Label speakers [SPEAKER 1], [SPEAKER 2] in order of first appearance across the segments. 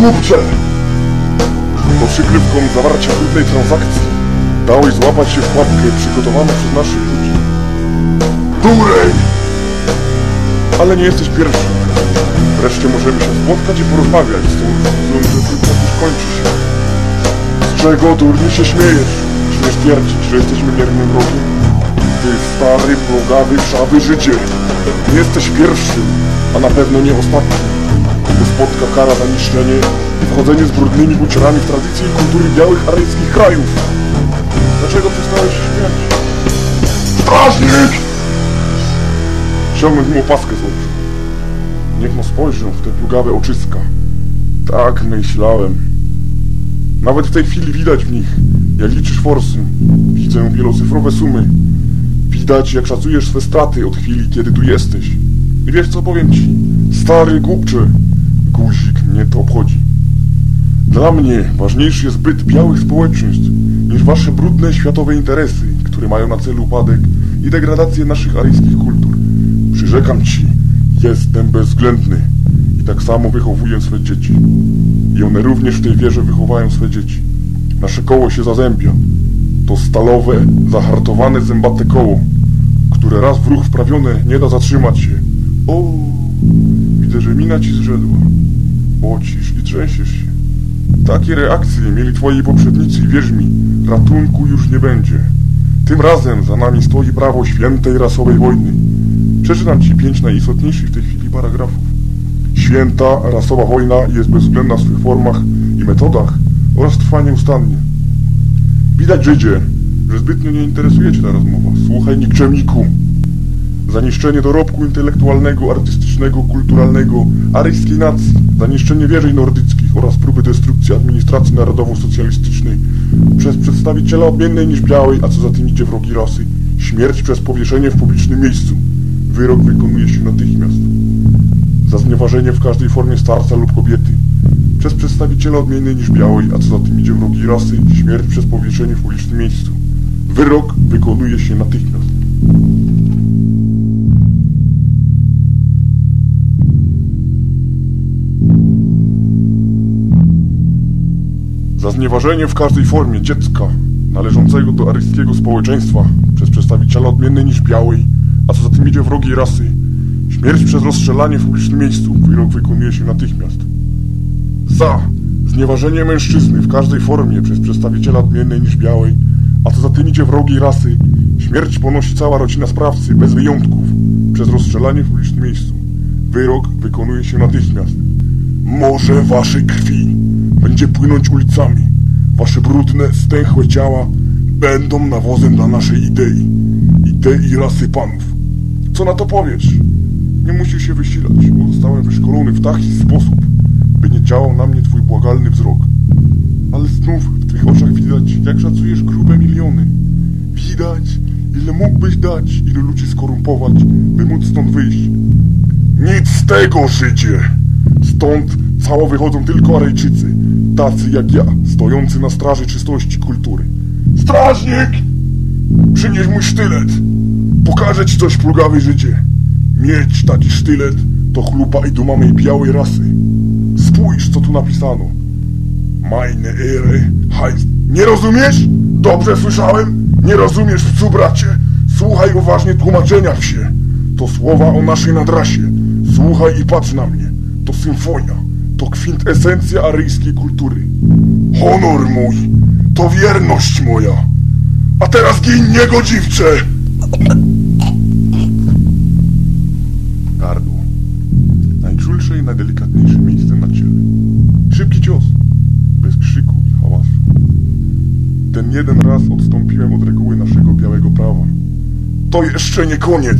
[SPEAKER 1] Głupcze! Pod przykrywką zawarcia trudnej transakcji dałeś złapać się w pułapkę przygotowaną przez naszych ludzi. Durej! Ale nie jesteś pierwszy. Wreszcie możemy się spotkać i porozmawiać z tą iluzją, że już kończy się. Z czego durnie się śmiejesz? Śmiesz twierdzić, że jesteśmy miernym wrogiem? Ty stary, plugawy, szawy życie. Nie jesteś pierwszym, a na pewno nie ostatnim. Bo spotka kara za niszczenie i wchodzenie z brudnymi buciorami w tradycje i kultury białych aryjskich krajów. Dlaczego przestałeś się śmiać? Strażnik! Ściągnąć mu opaskę z oczu. Niech no spojrzą w te plugawe oczyska. Tak myślałem. Nawet w tej chwili widać w nich, jak liczysz forsy. Widzę wielocyfrowe sumy. Widać, jak szacujesz swe straty od chwili, kiedy tu jesteś. I wiesz, co powiem ci? Stary głupcze, guzik to obchodzi. Dla mnie ważniejszy jest byt białych społeczeństw niż wasze brudne światowe interesy, które mają na celu upadek i degradację naszych aryjskich kultur. Przyrzekam ci, jestem bezwzględny i tak samo wychowuję swe dzieci. I one również w tej wierze wychowają swe dzieci. Nasze koło się zazębia. To stalowe, zahartowane zębate koło, które raz w ruch wprawione nie da zatrzymać się. O, widzę, że mina ci zrzedła. Bocisz i trzęsiesz się. Takie reakcje mieli twoi poprzednicy i wierz mi, ratunku już nie będzie. Tym razem za nami stoi prawo świętej rasowej wojny. Przeczytam ci pięć najistotniejszych w tej chwili paragrafów. Święta rasowa wojna jest bezwzględna w swych formach i metodach oraz trwa nieustannie. Widać, Żydzie, że zbytnio nie interesuje cię ta rozmowa. Słuchaj, nikczemniku. Zaniszczenie dorobku intelektualnego, artystycznego, kulturalnego aryjskiej nacji, zaniszczenie wierzeń nordyckich oraz próby destrukcji administracji narodowo-socjalistycznej przez przedstawiciela odmiennej niż białej, a co za tym idzie wrogi rasy, śmierć przez powieszenie w publicznym miejscu. Wyrok wykonuje się natychmiast. Za znieważenie w każdej formie starca lub kobiety przez przedstawiciela odmiennej niż białej, a co za tym idzie wrogi rasy, śmierć przez powieszenie w publicznym miejscu. Wyrok wykonuje się natychmiast. Za znieważenie w każdej formie dziecka należącego do aryjskiego społeczeństwa przez przedstawiciela odmiennej niż białej, a co za tym idzie wrogiej rasy, śmierć przez rozstrzelanie w publicznym miejscu, wyrok wykonuje się natychmiast. Za znieważenie mężczyzny w każdej formie przez przedstawiciela odmiennej niż białej, a co za tym idzie wrogiej rasy, śmierć ponosi cała rodzina sprawcy, bez wyjątków, przez rozstrzelanie w publicznym miejscu. Wyrok wykonuje się natychmiast. Morze waszej krwi będzie płynąć ulicami. Wasze brudne, stęchłe ciała będą nawozem dla naszej idei. Idei rasy panów. Co na to powiesz? Nie musisz się wysilać, bo zostałem wyszkolony w taki sposób, by nie działał na mnie twój błagalny wzrok. Ale znów w twych oczach widać, jak szacujesz grube miliony. Widać, ile mógłbyś dać, ilu ludzi skorumpować, by móc stąd wyjść. Nic z tego, Żydzie! Stąd cało wychodzą tylko Arejczycy, tacy jak ja, stojący na straży czystości kultury. Strażnik! Przynieś mój sztylet! Pokażę ci coś, plugawy Żydzie. Mieć taki sztylet to chluba i duma mej białej rasy. Spójrz, co tu napisano. Meine Ehre heißt... Nie rozumiesz? Dobrze słyszałem? Nie rozumiesz, psu bracie? Słuchaj uważnie tłumaczenia wsie. To słowa o naszej nadrasie. Słuchaj i patrz na mnie. To symfonia. To kwintesencja aryjskiej kultury. Honor mój. To wierność moja. A teraz gin niegodziwcze! Gardło. Najczulsze i najdelikatniejsze miejsce na ciele. Szybki cios. Bez krzyku i hałasu. Ten jeden raz odstąpiłem od reguły naszego białego prawa. To jeszcze nie koniec!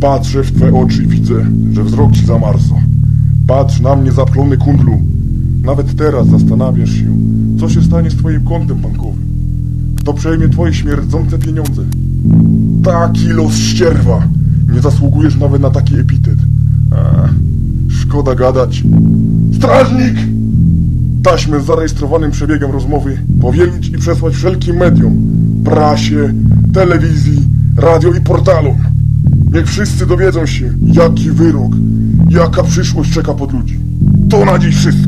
[SPEAKER 1] Patrzę w twe oczy i widzę, że wzrok ci zamarza. Patrz na mnie, zapchlony kundlu. Nawet teraz zastanawiasz się, co się stanie z twoim kontem bankowym. Kto przejmie twoje śmierdzące pieniądze? Taki los ścierwa! Nie zasługujesz nawet na taki epitet. Ech, szkoda gadać. Strażnik! Taśmę z zarejestrowanym przebiegiem rozmowy powielić i przesłać wszelkim mediom, prasie, telewizji, radio i portalom. Niech wszyscy dowiedzą się, jaki wyrok, jaka przyszłość czeka pod ludzi. To na dziś wszystko.